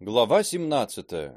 Глава 17.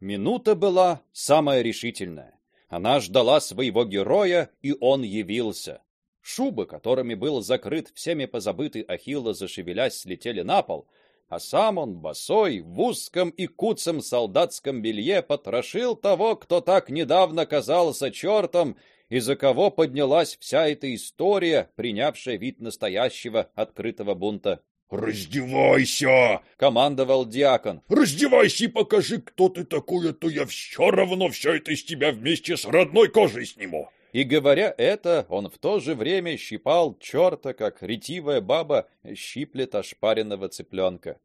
Минута была самая решительная. Она ждала своего героя, и он явился. Шубы, которыми был закрыт всеми позабытый Ахилла, зашевелясь, слетели на пол, а сам он босой в узком и куцом солдатском белье потрошил того, кто так недавно казался чертом, и за кого поднялась вся эта история, принявшая вид настоящего открытого бунта. «Раздевайся!» — командовал диакон. «Раздевайся и покажи, кто ты такой, а то я все равно все это из тебя вместе с родной кожей сниму!» И говоря это, он в то же время щипал черта, как ретивая баба щиплет ошпаренного цыпленка.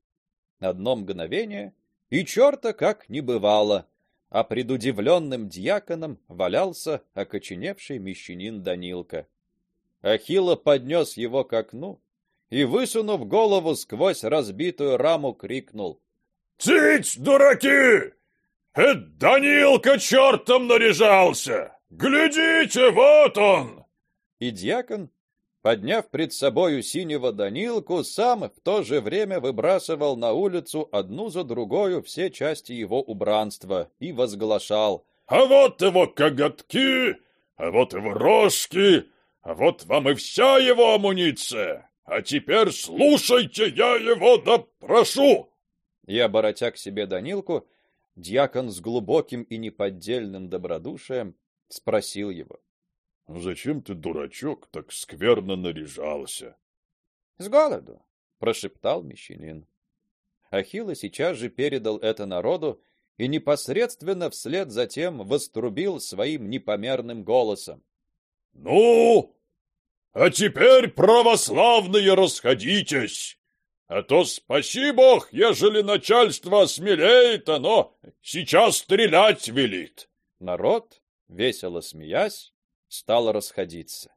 Одно мгновение, и черта как не бывало, а пред удивленным диаконом валялся окоченевший мещанин Данилка. Ахилла поднес его к окну, и, высунув голову сквозь разбитую раму, крикнул. «Цыть, дураки! Это Данилка чертом наряжался! Глядите, вот он!» И дьякон, подняв пред собою синего Данилку, сам в то же время выбрасывал на улицу одну за другою все части его убранства и возглашал. «А вот его коготки, а вот его рожки, а вот вам и вся его амуниция!» А теперь слушайте, я его допрошу. И оборотя к себе Данилку, дьякон с глубоким и неподдельным добродушием спросил его: "Зачем ты, дурачок, так скверно наряжался?" "С голоду", прошептал мещанин. Ахилла сейчас же передал это народу и непосредственно вслед за тем вострубил своим непомерным голосом: "Ну, а теперь, православные, расходитесь. А то спаси бог, ежели начальство осмелеет, оно сейчас стрелять велит. Народ, весело смеясь, стал расходиться.